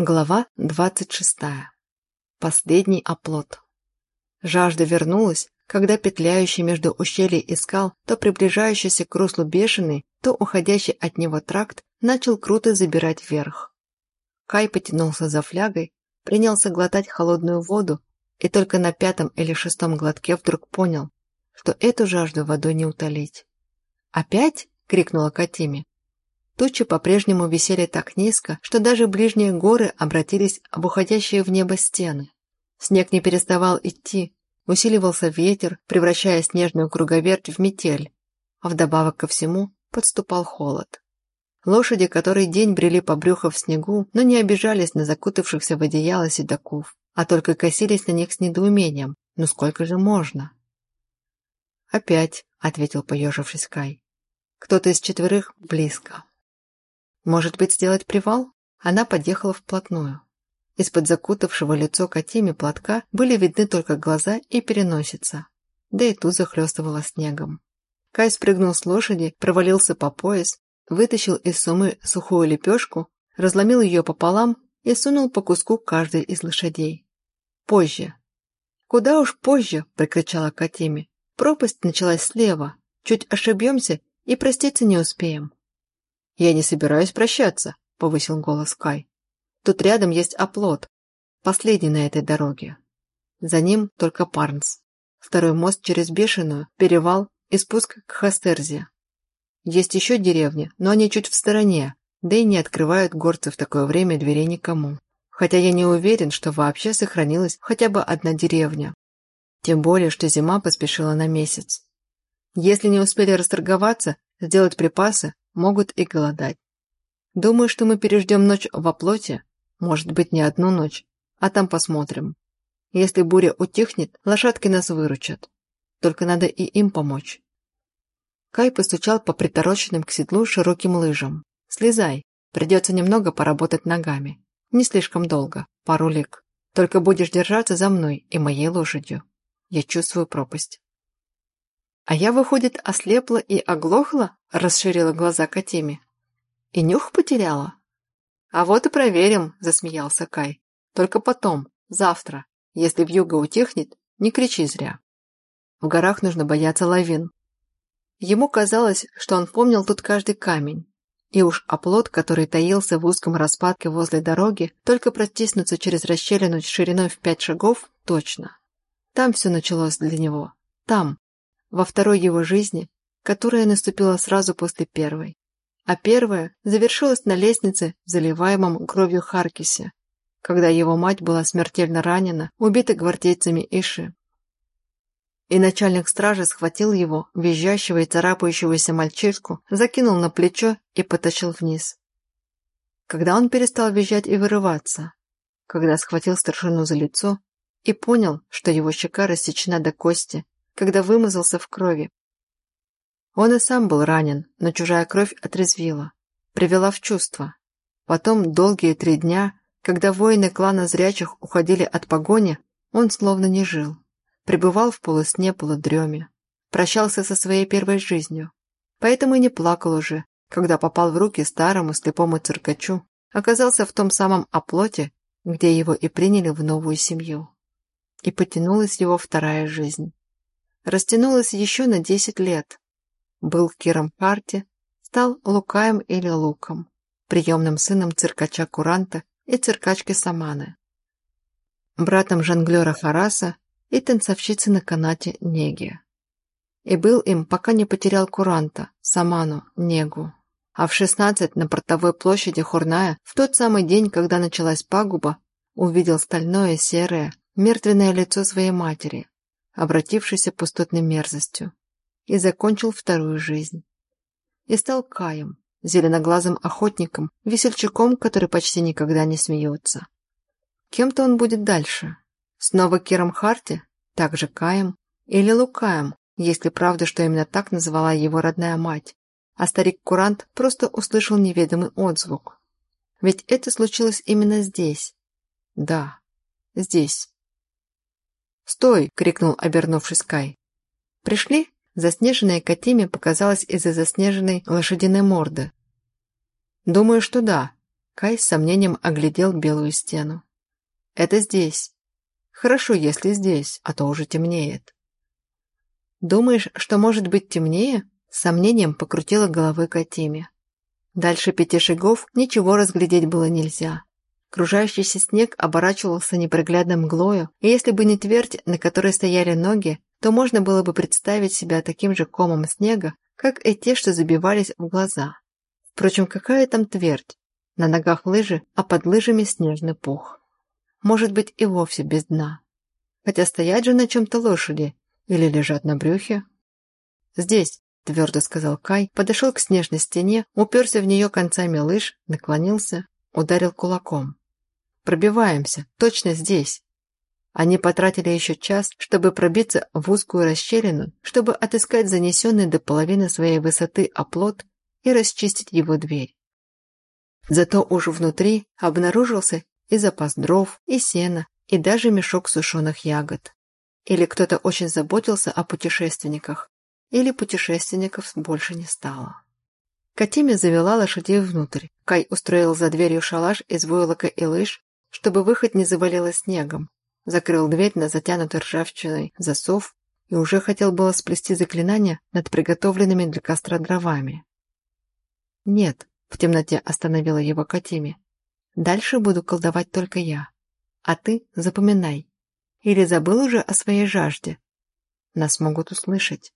Глава двадцать шестая. Последний оплот. Жажда вернулась, когда петляющий между ущельей и скал, то приближающийся к руслу бешеный, то уходящий от него тракт, начал круто забирать вверх. Кай потянулся за флягой, принялся глотать холодную воду и только на пятом или шестом глотке вдруг понял, что эту жажду водой не утолить. «Опять?» — крикнула Катиме. Тучи по-прежнему висели так низко, что даже ближние горы обратились в уходящие в небо стены. Снег не переставал идти, усиливался ветер, превращая снежную круговерть в метель, а вдобавок ко всему подступал холод. Лошади, которые день брели по брюху в снегу, но не обижались на закутавшихся в одеяло седаков, а только косились на них с недоумением. «Ну сколько же можно?» «Опять», — ответил поежившись Кай. «Кто-то из четверых близко». Может быть, сделать привал? Она подъехала вплотную. Из-под закутавшего лицо Катиме платка были видны только глаза и переносица. Да и ту захлестывала снегом. Кай спрыгнул с лошади, провалился по пояс, вытащил из сумы сухую лепешку, разломил ее пополам и сунул по куску каждой из лошадей. Позже. «Куда уж позже!» – прокричала Катиме. «Пропасть началась слева. Чуть ошибемся и проститься не успеем». «Я не собираюсь прощаться», — повысил голос Кай. «Тут рядом есть оплот, последний на этой дороге. За ним только Парнс. Второй мост через Бешеную, перевал и спуск к Хастерзе. Есть еще деревни, но они чуть в стороне, да и не открывают горцы в такое время дверей никому. Хотя я не уверен, что вообще сохранилась хотя бы одна деревня. Тем более, что зима поспешила на месяц. Если не успели расторговаться, сделать припасы, могут и голодать. Думаю, что мы переждем ночь в оплоте, может быть, не одну ночь, а там посмотрим. Если буря утихнет, лошадки нас выручат. Только надо и им помочь. Кай постучал по притороченным к седлу широким лыжам. «Слезай, придется немного поработать ногами. Не слишком долго, пару лик. Только будешь держаться за мной и моей лошадью. Я чувствую пропасть». «А я, выходит, ослепла и оглохла?» – расширила глаза Катиме. «И нюх потеряла?» «А вот и проверим», – засмеялся Кай. «Только потом, завтра. Если вьюга утихнет, не кричи зря. В горах нужно бояться лавин». Ему казалось, что он помнил тут каждый камень. И уж оплот, который таился в узком распадке возле дороги, только протиснуться через расщелину шириной в пять шагов, точно. Там все началось для него. Там, во второй его жизни, которая наступила сразу после первой. А первая завершилась на лестнице в заливаемом кровью Харкисе, когда его мать была смертельно ранена, убита гвардейцами Иши. И начальник стражи схватил его, визжащего и царапающегося мальчишку, закинул на плечо и потащил вниз. Когда он перестал визжать и вырываться? Когда схватил старшину за лицо и понял, что его щека рассечена до кости, когда вымазался в крови. Он и сам был ранен, но чужая кровь отрезвила, привела в чувство. Потом долгие три дня, когда воины клана зрячих уходили от погони, он словно не жил. Пребывал в полусне полудреме. Прощался со своей первой жизнью. Поэтому и не плакал уже, когда попал в руки старому слепому циркачу, оказался в том самом оплоте, где его и приняли в новую семью. И потянулась его вторая жизнь растянулось еще на 10 лет. Был в Кирампарте, стал Лукаем или Луком, приемным сыном циркача Куранта и циркачки Саманы, братом жонглера Хараса и танцовщицы на канате Неги. И был им, пока не потерял Куранта, Саману, Негу. А в 16 на портовой площади Хурная, в тот самый день, когда началась пагуба, увидел стальное, серое, мертвенное лицо своей матери, обратившийся пустотной мерзостью, и закончил вторую жизнь. И стал Каем, зеленоглазым охотником, весельчаком, который почти никогда не смеется. Кем-то он будет дальше. Снова Киром Харти, также Каем, или Лукаем, если правда, что именно так называла его родная мать, а старик Курант просто услышал неведомый отзвук. Ведь это случилось именно здесь. Да, здесь, «Стой!» — крикнул, обернувшись Кай. «Пришли?» Заснеженная Катиме показалась из-за заснеженной лошадиной морды. «Думаю, что да. Кай с сомнением оглядел белую стену. «Это здесь. Хорошо, если здесь, а то уже темнеет». «Думаешь, что может быть темнее?» С сомнением покрутила головой Катиме. Дальше пяти шагов ничего разглядеть было нельзя. Кружающийся снег оборачивался неприглядным мглою, и если бы не твердь, на которой стояли ноги, то можно было бы представить себя таким же комом снега, как и те, что забивались в глаза. Впрочем, какая там твердь? На ногах лыжи, а под лыжами снежный пух. Может быть, и вовсе без дна. Хотя стоять же на чем-то лошади или лежат на брюхе. Здесь, твердо сказал Кай, подошел к снежной стене, уперся в нее концами лыж, наклонился, ударил кулаком. «Пробиваемся, точно здесь!» Они потратили еще час, чтобы пробиться в узкую расщелину, чтобы отыскать занесенный до половины своей высоты оплот и расчистить его дверь. Зато уже внутри обнаружился и запас дров, и сена, и даже мешок сушеных ягод. Или кто-то очень заботился о путешественниках, или путешественников больше не стало. Катиме завела лошадей внутрь. Кай устроил за дверью шалаш из войлока и лыж, чтобы выход не завалило снегом. Закрыл дверь на затянутый ржавчиной засов и уже хотел было сплести заклинание над приготовленными для костра дровами. «Нет», — в темноте остановила его Катиме. «Дальше буду колдовать только я. А ты запоминай. Или забыл уже о своей жажде? Нас могут услышать».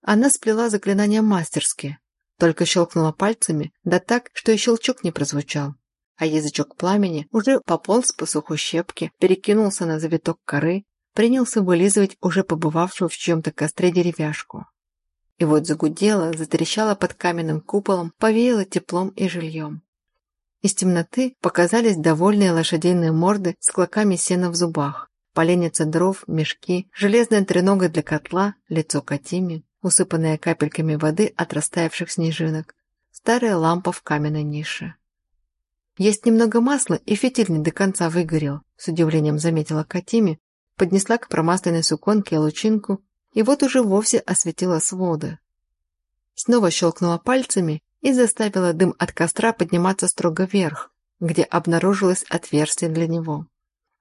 Она сплела заклинания мастерски, только щелкнула пальцами, да так, что и щелчок не прозвучал. А язычок пламени уже пополз по сухой щепке, перекинулся на завиток коры, принялся вылизывать уже побывавшую в чем-то костре деревяшку. И вот загудела, затрещала под каменным куполом, повеяло теплом и жильем. Из темноты показались довольные лошадиные морды с клоками сена в зубах, поленница дров, мешки, железная тренога для котла, лицо Катими, усыпанная капельками воды от растаявших снежинок, старая лампа в каменной нише. «Есть немного масла, и фитиль не до конца выгорел», с удивлением заметила Катими, поднесла к промасленной суконке лучинку и вот уже вовсе осветила своды. Снова щелкнула пальцами и заставила дым от костра подниматься строго вверх, где обнаружилось отверстие для него.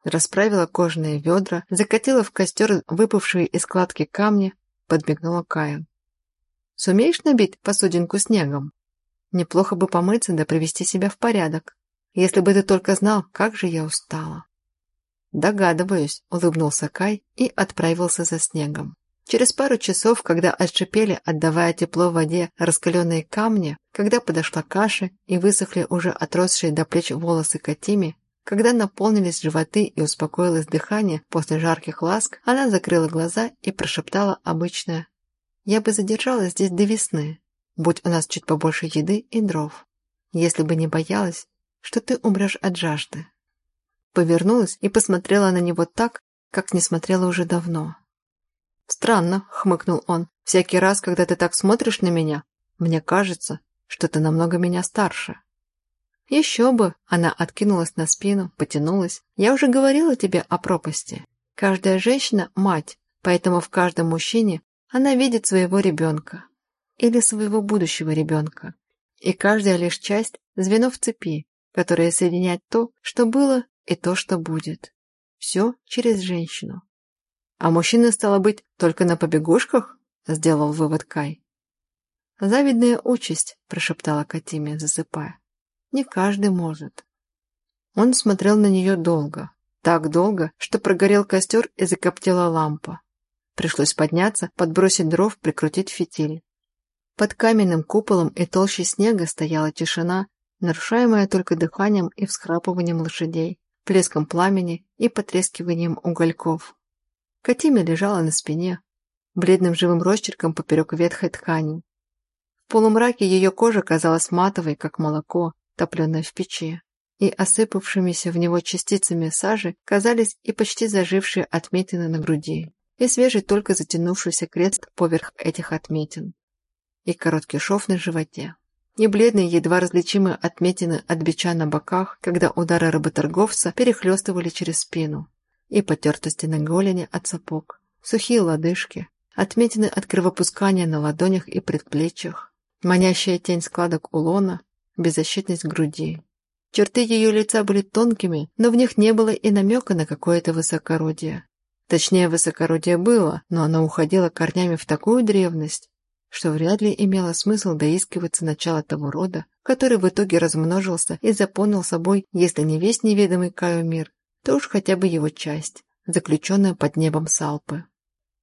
Расправила кожаные ведра, закатила в костер выпавшие из складки камни, подмигнула Кая. «Сумеешь набить посудинку снегом? Неплохо бы помыться да привести себя в порядок. Если бы ты только знал, как же я устала». «Догадываюсь», — улыбнулся Кай и отправился за снегом. Через пару часов, когда отшипели, отдавая тепло в воде раскаленные камни, когда подошла каша и высохли уже отросшие до плеч волосы Катими, когда наполнились животы и успокоилось дыхание после жарких ласк, она закрыла глаза и прошептала обычное «Я бы задержалась здесь до весны, будь у нас чуть побольше еды и дров, если бы не боялась, что ты умрешь от жажды». Повернулась и посмотрела на него так, как не смотрела уже давно. «Странно», — хмыкнул он, — «всякий раз, когда ты так смотришь на меня, мне кажется, что ты намного меня старше». «Еще бы!» – она откинулась на спину, потянулась. «Я уже говорила тебе о пропасти. Каждая женщина – мать, поэтому в каждом мужчине она видит своего ребенка. Или своего будущего ребенка. И каждая лишь часть – звено в цепи, которое соединяет то, что было, и то, что будет. Все через женщину. А мужчина, стало быть, только на побегушках?» – сделал вывод Кай. «Завидная участь», – прошептала Катимия, засыпая. Не каждый может. Он смотрел на нее долго. Так долго, что прогорел костер и закоптила лампа. Пришлось подняться, подбросить дров, прикрутить фитиль. Под каменным куполом и толщей снега стояла тишина, нарушаемая только дыханием и всхрапыванием лошадей, плеском пламени и потрескиванием угольков. Катиме лежала на спине, бледным живым росчерком поперек ветхой ткани. В полумраке ее кожа казалась матовой, как молоко, топленное в печи, и осыпавшимися в него частицами сажи казались и почти зажившие отметины на груди, и свежий только затянувшийся крест поверх этих отметин, и короткий шов на животе, и бледные, едва различимые отметины от бича на боках, когда удары работорговца перехлестывали через спину, и потертости на голени от сапог, сухие лодыжки, отметины от кровопускания на ладонях и предплечьях, манящая тень складок улона, беззащитность груди. Черты ее лица были тонкими, но в них не было и намека на какое-то высокородие. Точнее, высокородие было, но оно уходило корнями в такую древность, что вряд ли имело смысл доискиваться начала того рода, который в итоге размножился и заполнил собой, если не весь неведомый Каю мир, то уж хотя бы его часть, заключенная под небом Салпы.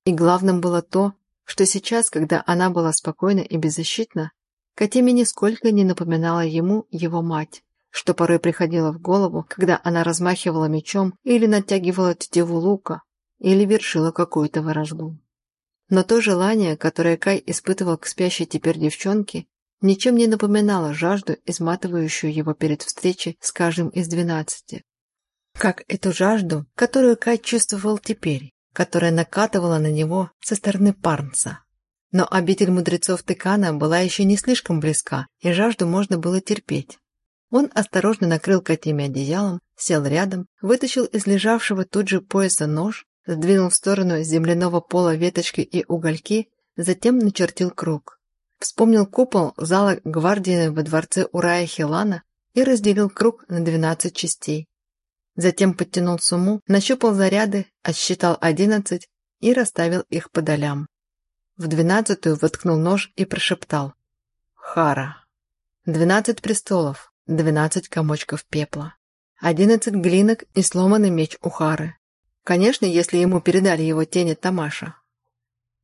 И главным было то, что сейчас, когда она была спокойна и беззащитна, Катиме нисколько не напоминала ему его мать, что порой приходило в голову, когда она размахивала мечом или натягивала тетиву лука, или вершила какую-то ворожбу. Но то желание, которое Кай испытывал к спящей теперь девчонке, ничем не напоминало жажду, изматывающую его перед встречей с каждым из двенадцати. Как эту жажду, которую Кай чувствовал теперь, которая накатывала на него со стороны Парнса. Но обитель мудрецов Тыкана была еще не слишком близка, и жажду можно было терпеть. Он осторожно накрыл Катиме одеялом, сел рядом, вытащил из лежавшего тут же пояса нож сдвинул в сторону земляного пола веточки и угольки, затем начертил круг. Вспомнил купол зала гвардии во дворце Урая Хилана и разделил круг на 12 частей. Затем подтянул сумму, нащупал заряды, отсчитал 11 и расставил их по долям. В двенадцатую воткнул нож и прошептал. «Хара. Двенадцать престолов, двенадцать комочков пепла, одиннадцать глинок и сломанный меч у Хары, Конечно, если ему передали его тени Тамаша.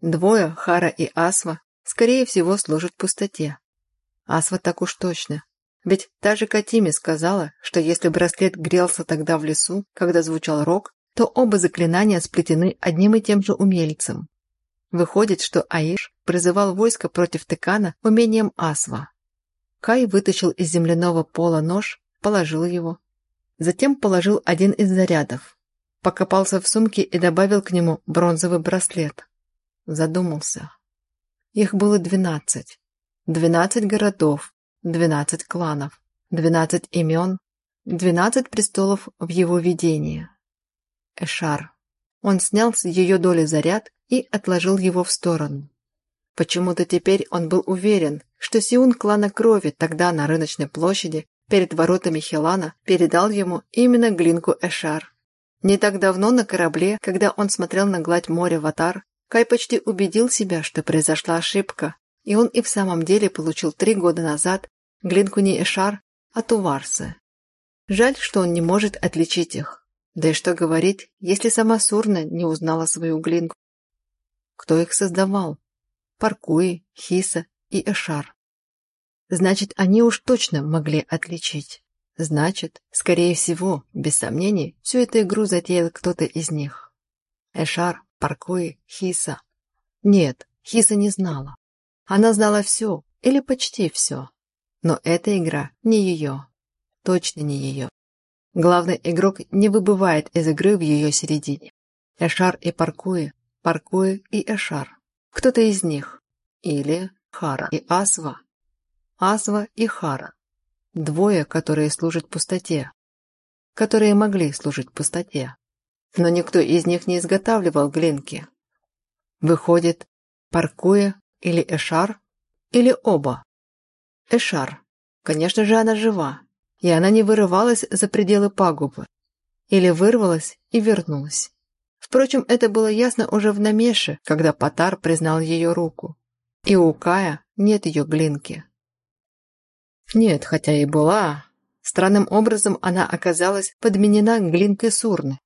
Двое, Хара и Асва, скорее всего, служат пустоте. Асва так уж точно. Ведь та же Катиме сказала, что если браслет грелся тогда в лесу, когда звучал рок, то оба заклинания сплетены одним и тем же умельцем. Выходит, что Аиш призывал войско против Текана умением Асва. Кай вытащил из земляного пола нож, положил его. Затем положил один из зарядов, покопался в сумке и добавил к нему бронзовый браслет. Задумался. Их было двенадцать. Двенадцать городов, двенадцать кланов, двенадцать имен, двенадцать престолов в его видении. Эшар. Он снял с ее доли заряд и отложил его в сторону. Почему-то теперь он был уверен, что Сиун клана крови тогда на рыночной площади перед воротами Хилана передал ему именно глинку Эшар. Не так давно на корабле, когда он смотрел на гладь моря в Атар, Кай почти убедил себя, что произошла ошибка, и он и в самом деле получил три года назад глинку не Эшар, а Туварсы. Жаль, что он не может отличить их. Да и что говорить, если сама Сурна не узнала свою глинку. Кто их создавал? Паркуи, Хиса и Эшар. Значит, они уж точно могли отличить. Значит, скорее всего, без сомнений, всю эту игру затеял кто-то из них. Эшар, Паркуи, Хиса. Нет, Хиса не знала. Она знала все, или почти все. Но эта игра не ее. Точно не ее. Главный игрок не выбывает из игры в ее середине. Эшар и Паркуи, Паркуи и Эшар. Кто-то из них. Или Хара и Асва. Асва и Хара. Двое, которые служат пустоте. Которые могли служить пустоте. Но никто из них не изготавливал глинки. Выходит, Паркуя или Эшар, или оба. Эшар. Конечно же, она жива, и она не вырывалась за пределы пагубы. Или вырвалась и вернулась. Впрочем, это было ясно уже в намеше, когда Патар признал ее руку. И у Кая нет ее глинки. Нет, хотя и была. Странным образом она оказалась подменена глинкой сурны.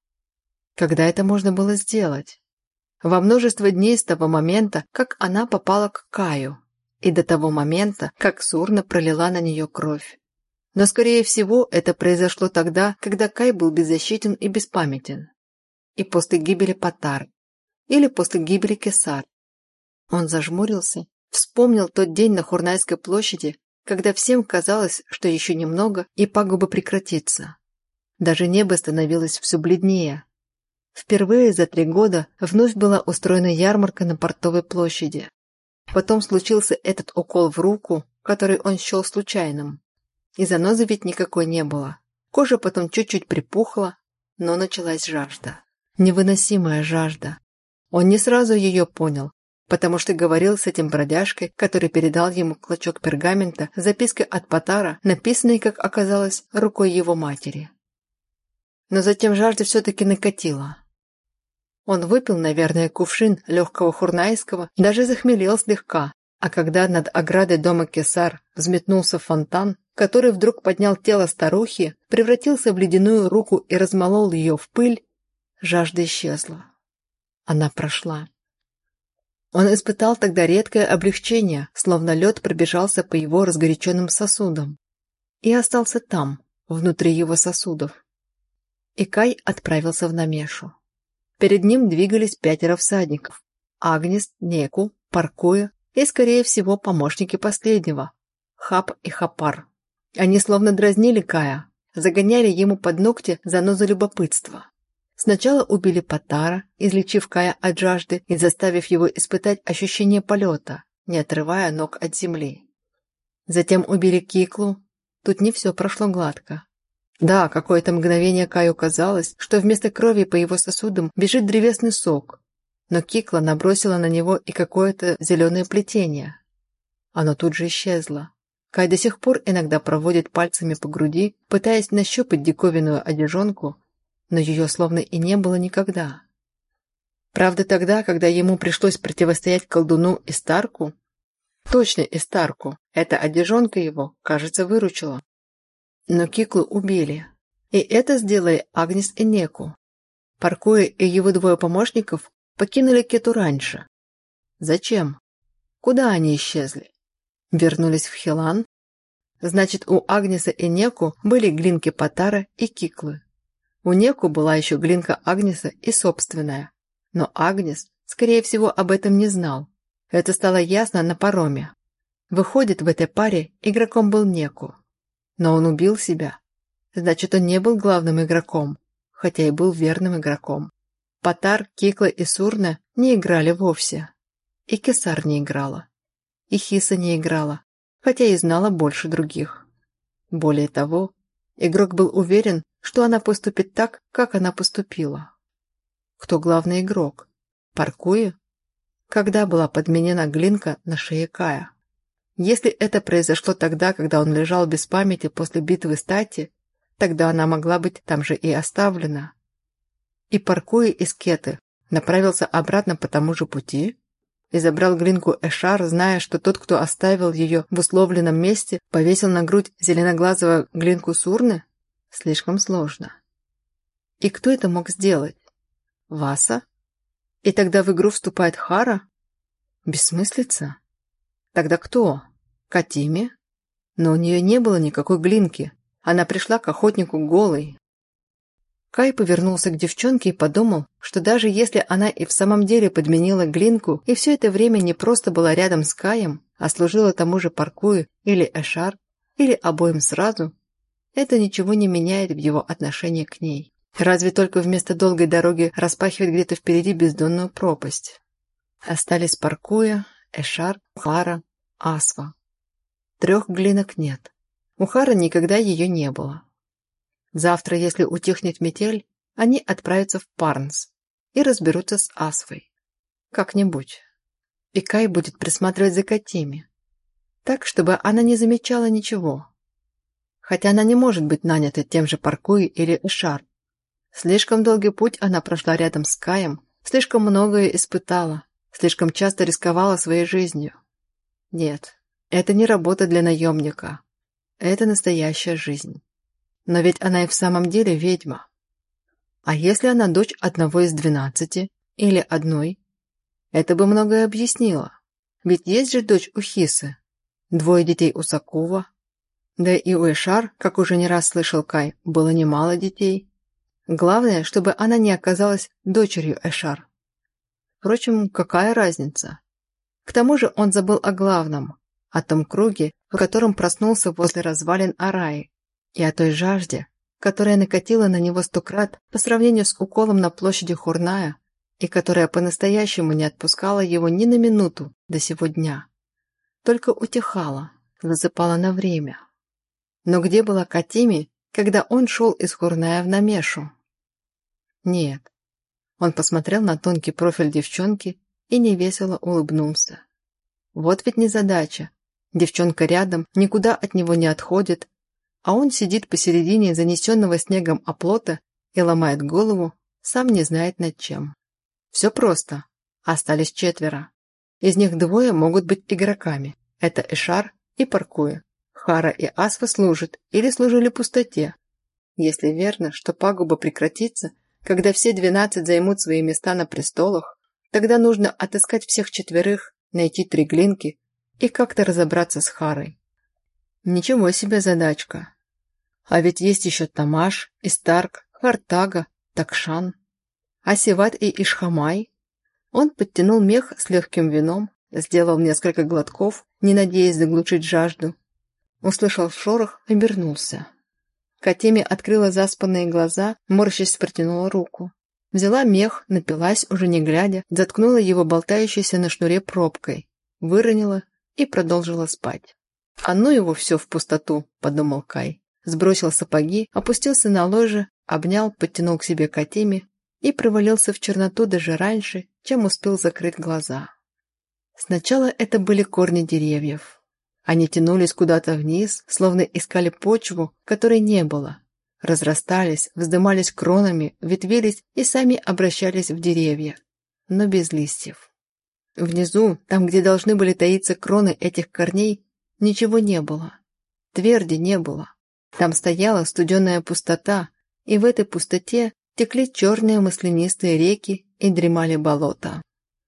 Когда это можно было сделать? Во множество дней с того момента, как она попала к Каю, и до того момента, как Сурна пролила на нее кровь. Но, скорее всего, это произошло тогда, когда Кай был беззащитен и беспамятен. И после гибели Патар. Или после гибели Кесар. Он зажмурился, вспомнил тот день на Хурнайской площади, когда всем казалось, что еще немного, и пагуба прекратится. Даже небо становилось все бледнее. Впервые за три года вновь была устроена ярмарка на портовой площади. Потом случился этот укол в руку, который он счел случайным. И занозы ведь никакой не было. Кожа потом чуть-чуть припухла, но началась жажда. Невыносимая жажда. Он не сразу ее понял, потому что говорил с этим бродяжкой, который передал ему клочок пергамента с запиской от Потара, написанной, как оказалось, рукой его матери. Но затем жажда все-таки накатила. Он выпил, наверное, кувшин легкого хурнайского, даже захмелел слегка, а когда над оградой дома Кесар взметнулся фонтан, который вдруг поднял тело старухи, превратился в ледяную руку и размолол ее в пыль, жажда исчезла. Она прошла. Он испытал тогда редкое облегчение, словно лед пробежался по его разгоряченным сосудам. И остался там, внутри его сосудов. И Кай отправился в Намешу. Перед ним двигались пятеро всадников. Агнес, Неку, Паркуя и, скорее всего, помощники последнего – Хап и Хапар. Они словно дразнили Кая, загоняли ему под ногти занозу любопытства. Сначала убили Патара, излечив Кая от жажды и заставив его испытать ощущение полета, не отрывая ног от земли. Затем убили Киклу. Тут не все прошло гладко. Да, какое-то мгновение Каю казалось, что вместо крови по его сосудам бежит древесный сок. Но Кикла набросила на него и какое-то зеленое плетение. Оно тут же исчезло. Кай до сих пор иногда проводит пальцами по груди, пытаясь нащупать диковинную одежонку, но ее словно и не было никогда. Правда, тогда, когда ему пришлось противостоять колдуну и Старку, точно и Старку, эта одежонка его, кажется, выручила. Но Киклу убили, и это сделали Агнес и Неку. Паркуя и его двое помощников покинули Кету раньше. Зачем? Куда они исчезли? Вернулись в Хилан? Значит, у Агнеса и Неку были глинки Патара и Киклы. У Неку была еще глинка Агнеса и собственная. Но Агнес, скорее всего, об этом не знал. Это стало ясно на пароме. Выходит, в этой паре игроком был Неку. Но он убил себя. Значит, он не был главным игроком, хотя и был верным игроком. Патар, Кикла и Сурна не играли вовсе. И Кесар не играла. И Хиса не играла, хотя и знала больше других. Более того, игрок был уверен, что она поступит так, как она поступила. Кто главный игрок? Паркуя? Когда была подменена глинка на шее Кая? Если это произошло тогда, когда он лежал без памяти после битвы стати, тогда она могла быть там же и оставлена. И паркуя из Кеты, направился обратно по тому же пути и забрал глинку Эшар, зная, что тот, кто оставил ее в условленном месте, повесил на грудь зеленоглазого глинку Сурны? Слишком сложно. И кто это мог сделать? Васа? И тогда в игру вступает Хара? Бессмыслица? Тогда кто? Катиме? Но у нее не было никакой глинки. Она пришла к охотнику голой. Кай повернулся к девчонке и подумал, что даже если она и в самом деле подменила глинку и все это время не просто была рядом с Каем, а служила тому же Паркую или Эшар, или обоим сразу, это ничего не меняет в его отношении к ней. Разве только вместо долгой дороги распахивает где-то впереди бездонную пропасть. Остались Паркуя, Эшар, Хара, Асва. Трех глинок нет. У никогда ее не было. Завтра, если утихнет метель, они отправятся в Парнс и разберутся с Асвой. Как-нибудь. И Кай будет присматривать за Катими. Так, чтобы она не замечала ничего хотя она не может быть нанята тем же Паркуи или Эшар. Слишком долгий путь она прошла рядом с Каем, слишком многое испытала, слишком часто рисковала своей жизнью. Нет, это не работа для наемника. Это настоящая жизнь. Но ведь она и в самом деле ведьма. А если она дочь одного из двенадцати или одной? Это бы многое объяснило. Ведь есть же дочь у Хисы, двое детей у Сакува, да и у Эшар, как уже не раз слышал Кай, было немало детей. Главное, чтобы она не оказалась дочерью Эшар. Впрочем, какая разница? К тому же он забыл о главном, о том круге, в котором проснулся возле развалин Араи, и о той жажде, которая накатила на него сто крат по сравнению с уколом на площади Хурная, и которая по-настоящему не отпускала его ни на минуту до сего дня. Только утихала, засыпала на время. Но где была Катими, когда он шел из Хурная в Намешу? Нет. Он посмотрел на тонкий профиль девчонки и невесело улыбнулся. Вот ведь незадача. Девчонка рядом, никуда от него не отходит, а он сидит посередине занесенного снегом оплота и ломает голову, сам не знает над чем. Все просто. Остались четверо. Из них двое могут быть игроками. Это Эшар и Паркуя. Хара и Асфа служат или служили пустоте. Если верно, что пагуба прекратится, когда все двенадцать займут свои места на престолах, тогда нужно отыскать всех четверых, найти три глинки и как-то разобраться с Харой. Ничего себе задачка. А ведь есть еще Тамаш, Истарк, Хартага, Такшан, Асиват и Ишхамай. Он подтянул мех с легким вином, сделал несколько глотков, не надеясь заглушить жажду. Услышал шорох, обернулся. Катеми открыла заспанные глаза, морщись протянула руку. Взяла мех, напилась, уже не глядя, заткнула его болтающейся на шнуре пробкой, выронила и продолжила спать. «А ну его все в пустоту», — подумал Кай. Сбросил сапоги, опустился на ложе, обнял, подтянул к себе Катеми и провалился в черноту даже раньше, чем успел закрыть глаза. Сначала это были корни деревьев. Они тянулись куда-то вниз, словно искали почву, которой не было. Разрастались, вздымались кронами, ветвились и сами обращались в деревья, но без листьев. Внизу, там, где должны были таиться кроны этих корней, ничего не было. Тверди не было. Там стояла студеная пустота, и в этой пустоте текли черные маслянистые реки и дремали болота.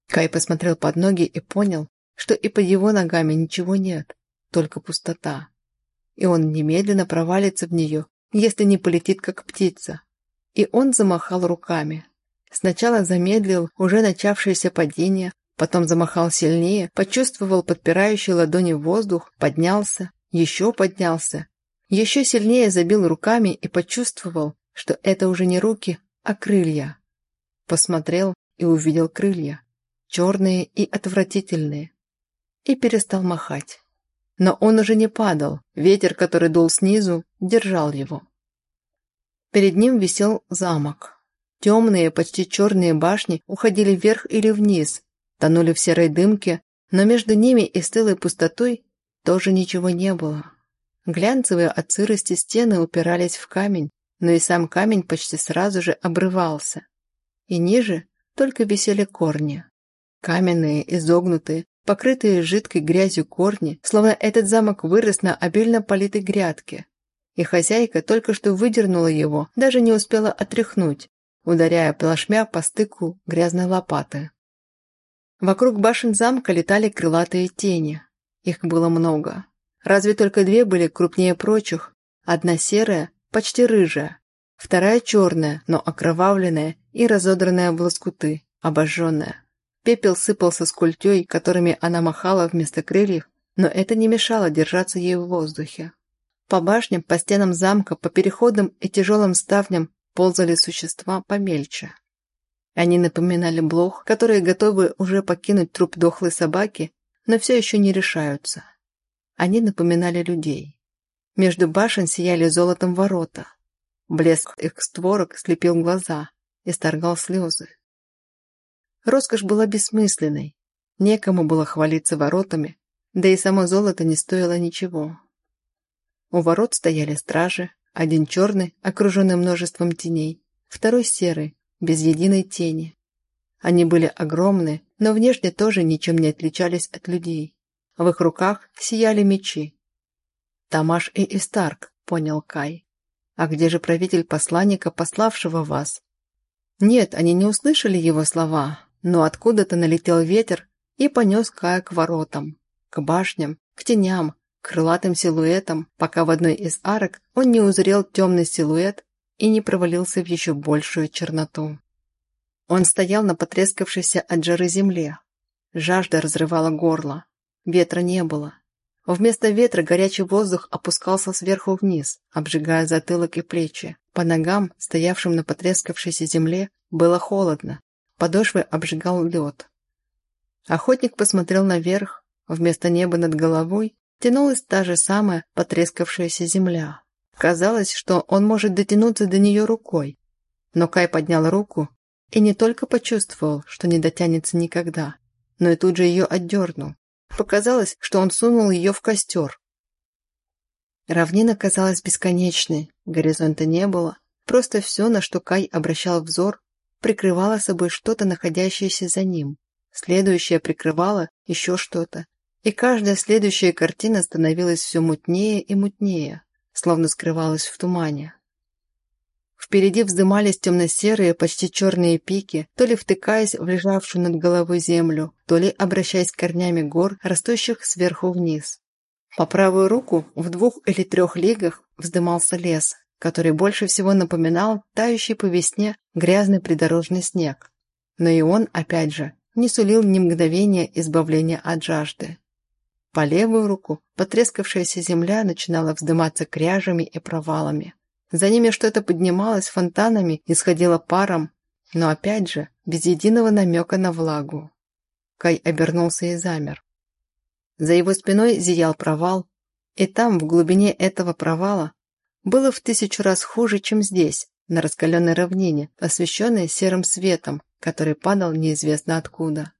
Кай посмотрел под ноги и понял, что и под его ногами ничего нет, только пустота. И он немедленно провалится в нее, если не полетит как птица. И он замахал руками. Сначала замедлил уже начавшееся падение, Потом замахал сильнее, почувствовал подпирающий ладони воздух, поднялся, еще поднялся. Еще сильнее забил руками и почувствовал, что это уже не руки, а крылья. Посмотрел и увидел крылья, черные и отвратительные, и перестал махать. Но он уже не падал, ветер, который дул снизу, держал его. Перед ним висел замок. Темные, почти черные башни уходили вверх или вниз, тонули в серой дымке, но между ними и стылой пустотой тоже ничего не было. Глянцевые от сырости стены упирались в камень, но и сам камень почти сразу же обрывался. И ниже только висели корни. Каменные, изогнутые, покрытые жидкой грязью корни, словно этот замок вырос на обильно политой грядке. И хозяйка только что выдернула его, даже не успела отряхнуть, ударяя плашмя по стыку грязной лопаты. Вокруг башен замка летали крылатые тени. Их было много. Разве только две были крупнее прочих. Одна серая, почти рыжая. Вторая черная, но окровавленная и разодранная в лоскуты, обожженная. Пепел сыпался с культей, которыми она махала вместо крыльев, но это не мешало держаться ей в воздухе. По башням, по стенам замка, по переходам и тяжелым ставням ползали существа помельче. Они напоминали блох, которые готовы уже покинуть труп дохлой собаки, но все еще не решаются. Они напоминали людей. Между башен сияли золотом ворота. Блеск их створок слепил глаза и сторгал слезы. Роскошь была бессмысленной. Некому было хвалиться воротами, да и само золото не стоило ничего. У ворот стояли стражи, один черный, окруженный множеством теней, второй серый, без единой тени. Они были огромны, но внешне тоже ничем не отличались от людей. В их руках сияли мечи. «Тамаш и Истарк», — понял Кай. «А где же правитель посланника, пославшего вас?» Нет, они не услышали его слова, но откуда-то налетел ветер и понес Кая к воротам, к башням, к теням, к крылатым силуэтам, пока в одной из арок он не узрел темный силуэт, и не провалился в еще большую черноту. Он стоял на потрескавшейся от жары земле. Жажда разрывала горло. Ветра не было. Вместо ветра горячий воздух опускался сверху вниз, обжигая затылок и плечи. По ногам, стоявшим на потрескавшейся земле, было холодно. Подошвы обжигал лед. Охотник посмотрел наверх. Вместо неба над головой тянулась та же самая потрескавшаяся земля. Казалось, что он может дотянуться до нее рукой. Но Кай поднял руку и не только почувствовал, что не дотянется никогда, но и тут же ее отдернул. Показалось, что он сунул ее в костер. Равнина казалась бесконечной, горизонта не было, просто все, на что Кай обращал взор, прикрывало собой что-то, находящееся за ним. Следующее прикрывало еще что-то. И каждая следующая картина становилась все мутнее и мутнее, словно скрывалась в тумане. Впереди вздымались темно-серые, почти черные пики, то ли втыкаясь в лежавшую над головой землю, то ли обращаясь корнями гор, растущих сверху вниз. По правую руку, в двух или трех лигах, вздымался лес, который больше всего напоминал тающий по весне грязный придорожный снег. Но и он, опять же, не сулил ни мгновения избавления от жажды. По левую руку потрескавшаяся земля начинала вздыматься кряжами и провалами. За ними что-то поднималось фонтанами и сходило паром, но опять же, без единого намека на влагу. Кай обернулся и замер. За его спиной зиял провал, и там, в глубине этого провала, было в тысячу раз хуже, чем здесь, на раскаленной равнине, освещенной серым светом, который падал неизвестно откуда.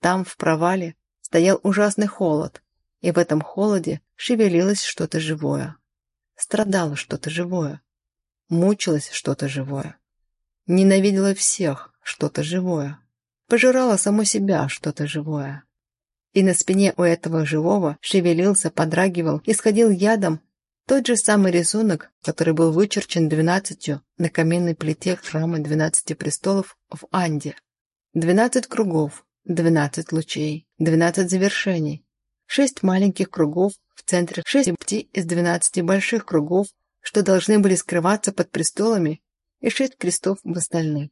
Там, в провале, стоял ужасный холод, и в этом холоде шевелилось что-то живое. Страдало что-то живое. Мучилось что-то живое. Ненавидела всех что-то живое. Пожирала само себя что-то живое. И на спине у этого живого шевелился, подрагивал, исходил ядом тот же самый рисунок, который был вычерчен двенадцатью на каменной плите храма двенадцати престолов в Анде. Двенадцать кругов, двенадцать лучей, двенадцать завершений, шесть маленьких кругов в центре, шесть пти из двенадцати больших кругов, что должны были скрываться под престолами, и шесть крестов в остальных.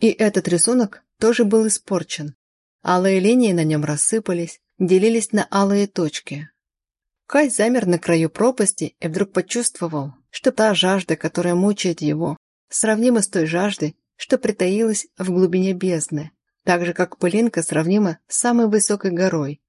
И этот рисунок тоже был испорчен. Алые линии на нем рассыпались, делились на алые точки. Кай замер на краю пропасти и вдруг почувствовал, что та жажда, которая мучает его, сравнима с той жаждой, что притаилась в глубине бездны, так же, как пылинка сравнима с самой высокой горой,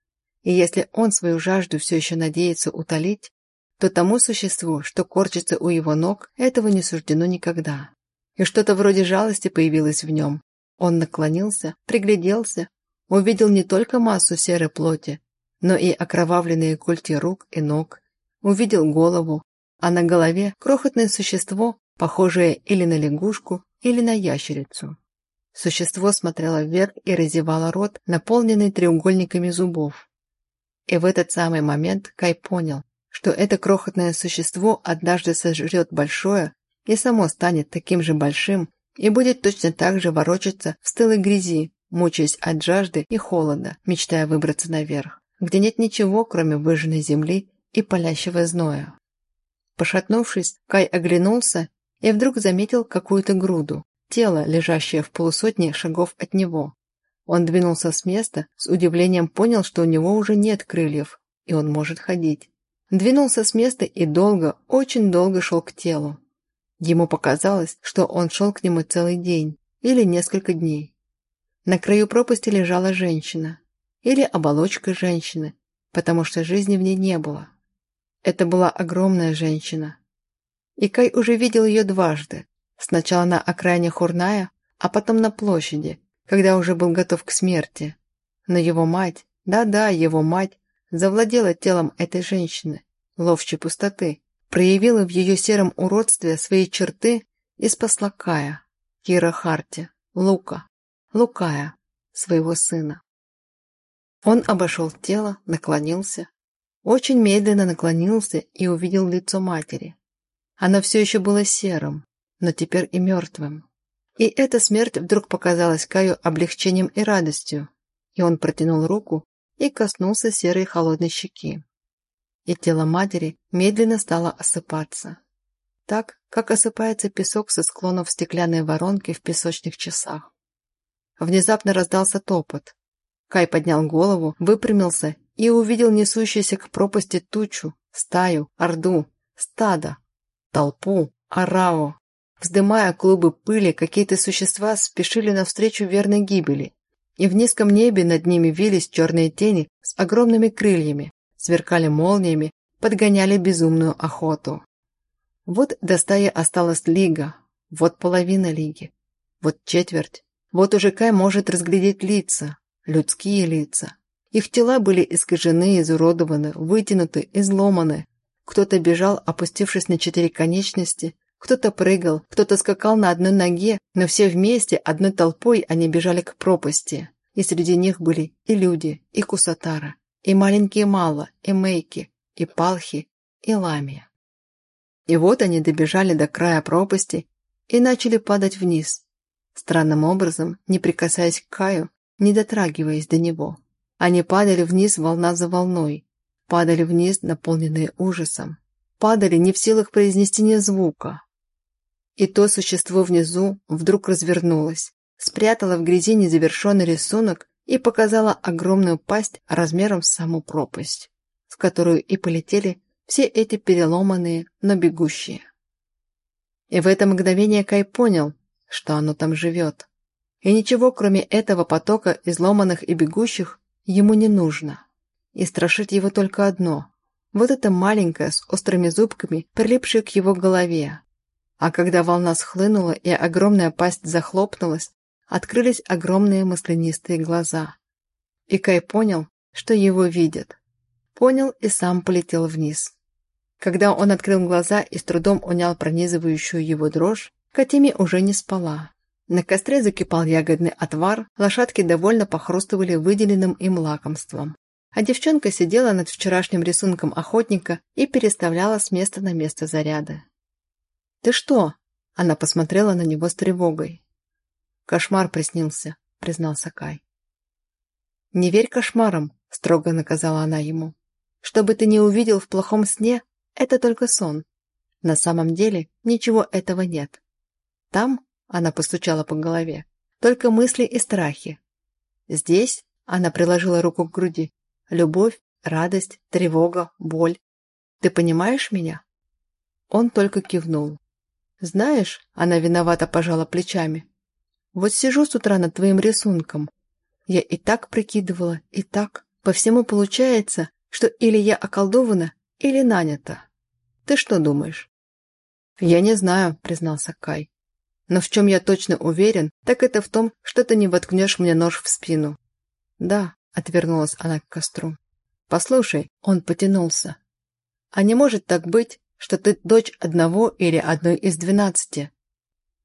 и если он свою жажду все еще надеется утолить, то тому существу, что корчится у его ног, этого не суждено никогда. И что-то вроде жалости появилось в нем. Он наклонился, пригляделся, увидел не только массу серой плоти, но и окровавленные культи рук и ног, увидел голову, а на голове крохотное существо, похожее или на лягушку, или на ящерицу. Существо смотрело вверх и разевало рот, наполненный треугольниками зубов. И в этот самый момент Кай понял, что это крохотное существо однажды сожрет большое и само станет таким же большим и будет точно так же ворочаться в стылой грязи, мучаясь от жажды и холода, мечтая выбраться наверх, где нет ничего, кроме выжженной земли и палящего зноя. Пошатнувшись, Кай оглянулся и вдруг заметил какую-то груду, тело, лежащее в полусотне шагов от него. Он двинулся с места, с удивлением понял, что у него уже нет крыльев, и он может ходить. Двинулся с места и долго, очень долго шел к телу. Ему показалось, что он шел к нему целый день или несколько дней. На краю пропасти лежала женщина, или оболочка женщины, потому что жизни в ней не было. Это была огромная женщина. И Кай уже видел ее дважды. Сначала на окраине Хурная, а потом на площади, когда уже был готов к смерти. Но его мать, да-да, его мать, завладела телом этой женщины, ловчей пустоты, проявила в ее сером уродстве свои черты и спасла Кая, Кира Харти, Лука, Лукая, своего сына. Он обошел тело, наклонился, очень медленно наклонился и увидел лицо матери. Оно все еще было серым, но теперь и мертвым. И эта смерть вдруг показалась Каю облегчением и радостью, и он протянул руку и коснулся серой холодной щеки. И тело матери медленно стало осыпаться. Так, как осыпается песок со склонов стеклянной воронки в песочных часах. Внезапно раздался топот. Кай поднял голову, выпрямился и увидел несущуюся к пропасти тучу, стаю, орду, стадо, толпу, арао. Вздымая клубы пыли, какие-то существа спешили навстречу верной гибели, и в низком небе над ними вились черные тени с огромными крыльями, сверкали молниями, подгоняли безумную охоту. Вот до стаи осталась лига, вот половина лиги, вот четверть, вот уже Кай может разглядеть лица, людские лица. Их тела были искажены, изуродованы, вытянуты, изломаны. Кто-то бежал, опустившись на четыре конечности, кто-то прыгал, кто-то скакал на одной ноге, но все вместе, одной толпой, они бежали к пропасти. И среди них были и люди, и кусатара, и маленькие Мала, и Мейки, и Палхи, и Ламия. И вот они добежали до края пропасти и начали падать вниз, странным образом, не прикасаясь к Каю, не дотрагиваясь до него. Они падали вниз волна за волной, падали вниз, наполненные ужасом, падали не в силах произнести ни звука. И то существо внизу вдруг развернулось, спрятало в грязи незавершенный рисунок и показало огромную пасть размером с саму пропасть, в которую и полетели все эти переломанные, но бегущие. И в это мгновение Кай понял, что оно там живет. И ничего, кроме этого потока изломанных и бегущих, ему не нужно. И страшит его только одно. Вот это маленькое, с острыми зубками, прилипшее к его голове. А когда волна схлынула и огромная пасть захлопнулась, открылись огромные маслянистые глаза. И Кай понял, что его видят. Понял и сам полетел вниз. Когда он открыл глаза и с трудом унял пронизывающую его дрожь, Катими уже не спала. На костре закипал ягодный отвар, лошадки довольно похрустывали выделенным им лакомством. А девчонка сидела над вчерашним рисунком охотника и переставляла с места на место заряды. «Ты что?» – она посмотрела на него с тревогой. «Кошмар приснился», – признался Кай. «Не верь кошмарам», – строго наказала она ему. «Что бы ты не увидел в плохом сне, это только сон. На самом деле ничего этого нет. Там она постучала по голове. Только мысли и страхи. Здесь она приложила руку к груди. Любовь, радость, тревога, боль. Ты понимаешь меня? Он только кивнул. Знаешь, она виновато пожала плечами. Вот сижу с утра над твоим рисунком. Я и так прикидывала, и так. По всему получается, что или я околдована, или нанята. Ты что думаешь? Я не знаю, признался Кай. Но в чем я точно уверен, так это в том, что ты не воткнешь мне нож в спину. Да, отвернулась она к костру. Послушай, он потянулся. А не может так быть, что ты дочь одного или одной из двенадцати?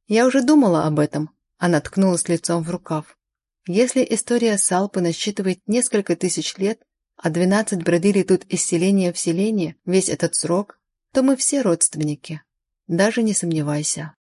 Я уже думала об этом. Она ткнулась лицом в рукав. Если история Салпы насчитывает несколько тысяч лет, а двенадцать бродили тут из селения в селение весь этот срок, то мы все родственники. Даже не сомневайся.